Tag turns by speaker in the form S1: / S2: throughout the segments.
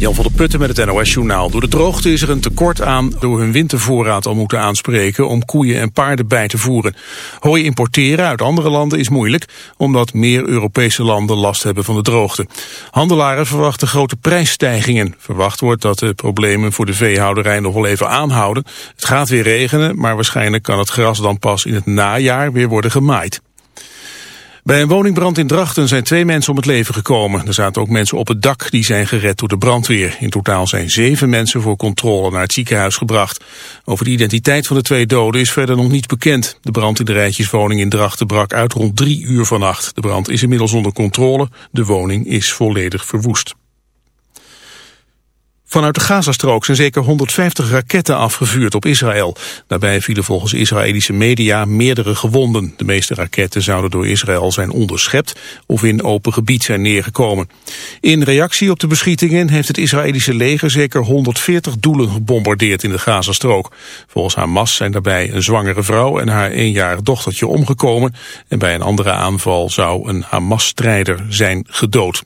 S1: Jan van der Putten met het NOS-journaal. Door de droogte is er een tekort aan door hun wintervoorraad al moeten aanspreken om koeien en paarden bij te voeren. Hooi importeren uit andere landen is moeilijk, omdat meer Europese landen last hebben van de droogte. Handelaren verwachten grote prijsstijgingen. Verwacht wordt dat de problemen voor de veehouderij nog wel even aanhouden. Het gaat weer regenen, maar waarschijnlijk kan het gras dan pas in het najaar weer worden gemaaid. Bij een woningbrand in Drachten zijn twee mensen om het leven gekomen. Er zaten ook mensen op het dak die zijn gered door de brandweer. In totaal zijn zeven mensen voor controle naar het ziekenhuis gebracht. Over de identiteit van de twee doden is verder nog niet bekend. De brand in de rijtjeswoning in Drachten brak uit rond drie uur vannacht. De brand is inmiddels onder controle. De woning is volledig verwoest. Vanuit de Gazastrook zijn zeker 150 raketten afgevuurd op Israël. Daarbij vielen volgens Israëlische media meerdere gewonden. De meeste raketten zouden door Israël zijn onderschept of in open gebied zijn neergekomen. In reactie op de beschietingen heeft het Israëlische leger zeker 140 doelen gebombardeerd in de Gazastrook. Volgens Hamas zijn daarbij een zwangere vrouw en haar eenjarig dochtertje omgekomen. En bij een andere aanval zou een Hamas-strijder zijn gedood.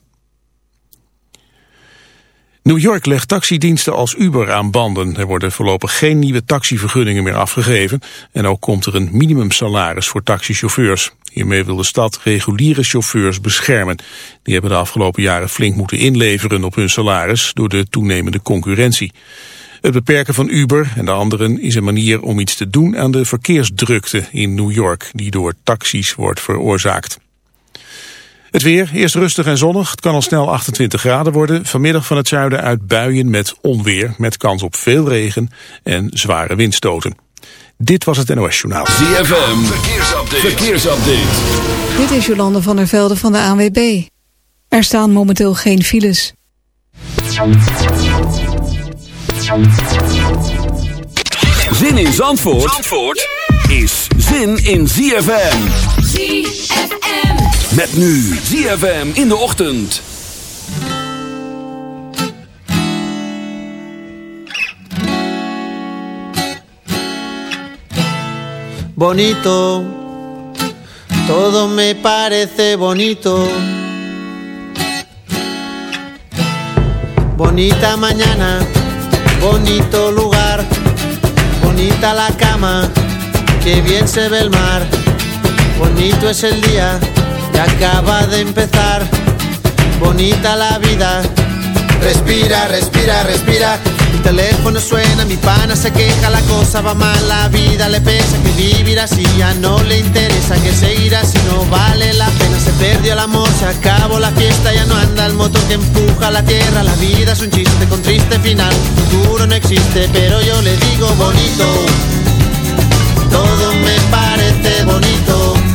S1: New York legt taxidiensten als Uber aan banden. Er worden voorlopig geen nieuwe taxivergunningen meer afgegeven. En ook komt er een minimumsalaris voor taxichauffeurs. Hiermee wil de stad reguliere chauffeurs beschermen. Die hebben de afgelopen jaren flink moeten inleveren op hun salaris door de toenemende concurrentie. Het beperken van Uber en de anderen is een manier om iets te doen aan de verkeersdrukte in New York die door taxis wordt veroorzaakt. Het weer, eerst rustig en zonnig. Het kan al snel 28 graden worden. Vanmiddag van het zuiden uit buien met onweer. Met kans op veel regen en zware windstoten. Dit was het NOS Journaal.
S2: ZFM, verkeersupdate. verkeersupdate.
S3: Dit is Jolande van der Velde van de ANWB. Er staan momenteel geen files.
S2: Zin in Zandvoort, Zandvoort? is zin in ZFM.
S4: ZFM.
S2: Met nu ZFM in de ochtend.
S5: Bonito, todo me parece bonito. Bonita mañana, bonito lugar, bonita la cama, que bien se ve el mar, bonito es el día acaba de empezar. Bonita la vida. Respira, respira, respira. Mi teléfono suena, mi pana se queja, la cosa va mal, la vida le pesa que vivir así ya no le interesa, que seguir así no vale la pena. Se perdió el amor, se acabó la fiesta, ya no anda el motor que empuja la tierra. La vida es un chiste con triste final, futuro no existe, pero yo le digo bonito. Todo me parece bonito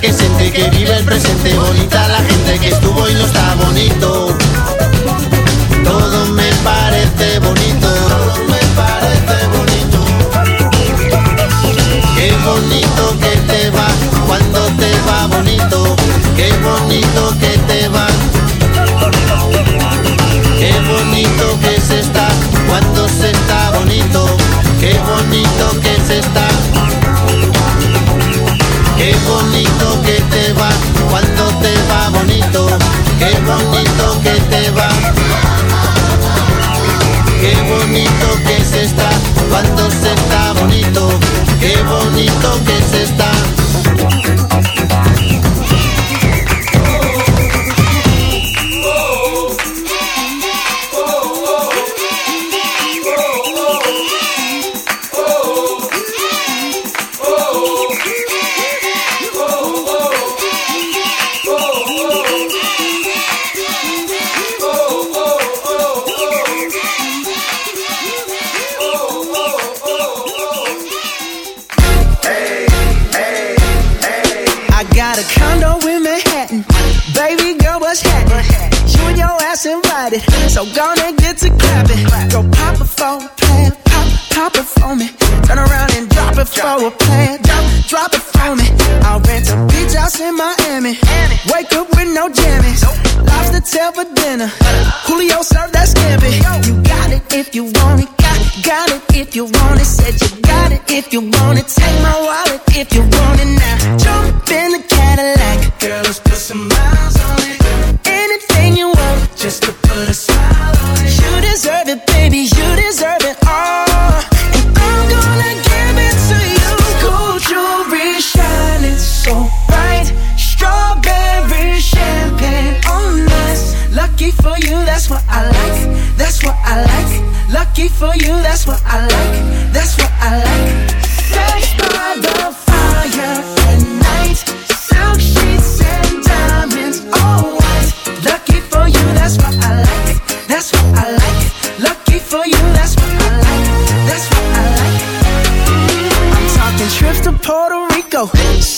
S5: que siente, que vive el presente, bonita la gente que estuvo y no está bonito.
S6: tanto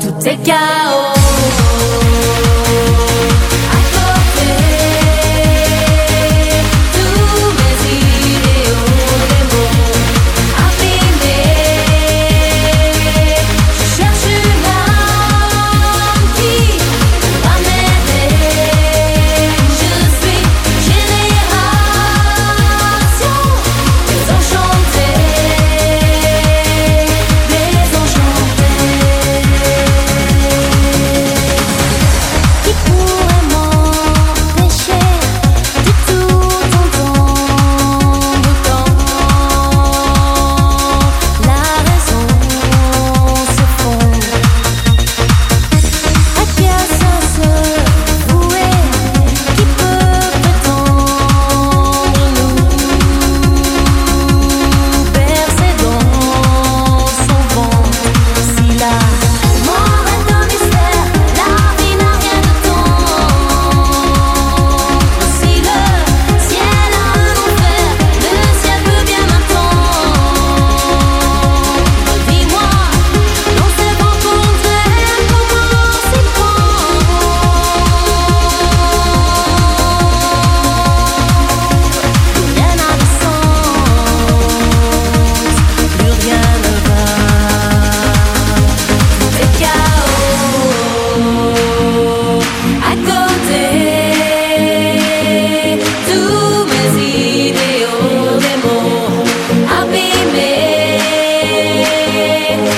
S7: Tout est
S8: calme.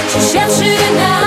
S8: 就像是那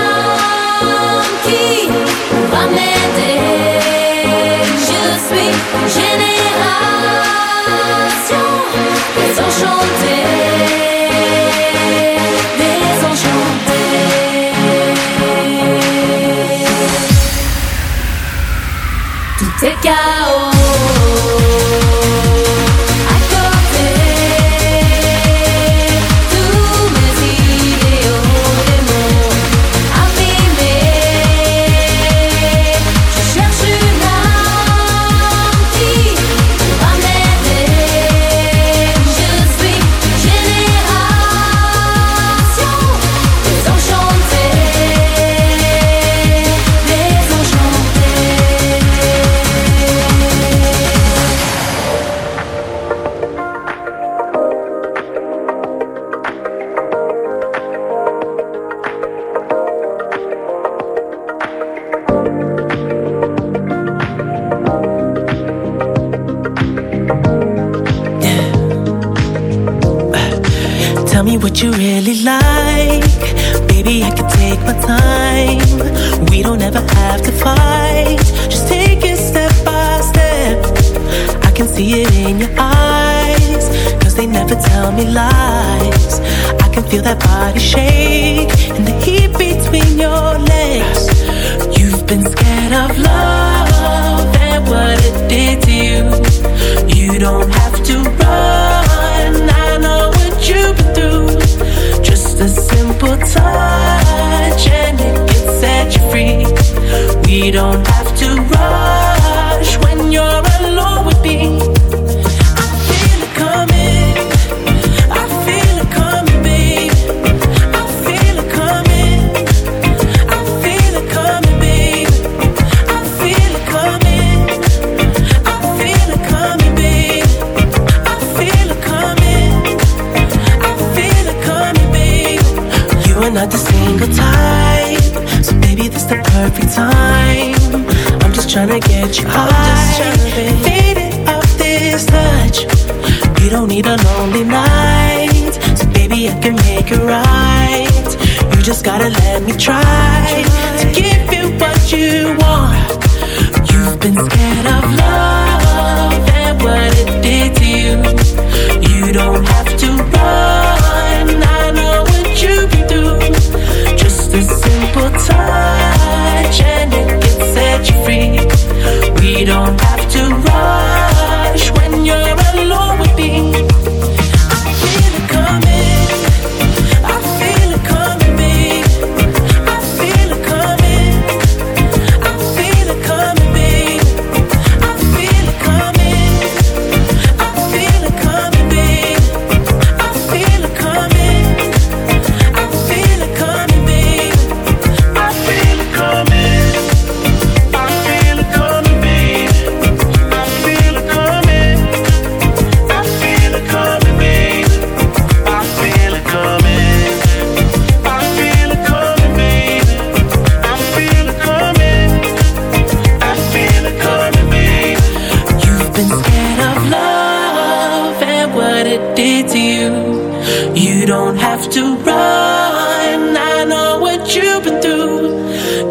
S8: don't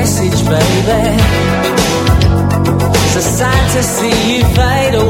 S9: message, baby. It's a sight to see you fade away.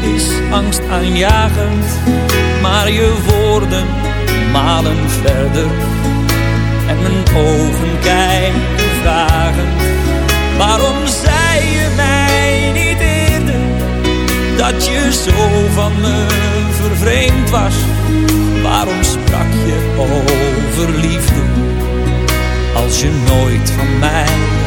S10: is angstaanjagend, maar je woorden malen verder en mijn ogen kijken vragend. Waarom zei je mij niet eerder dat je zo van me vervreemd was? Waarom sprak je over liefde als je nooit van mij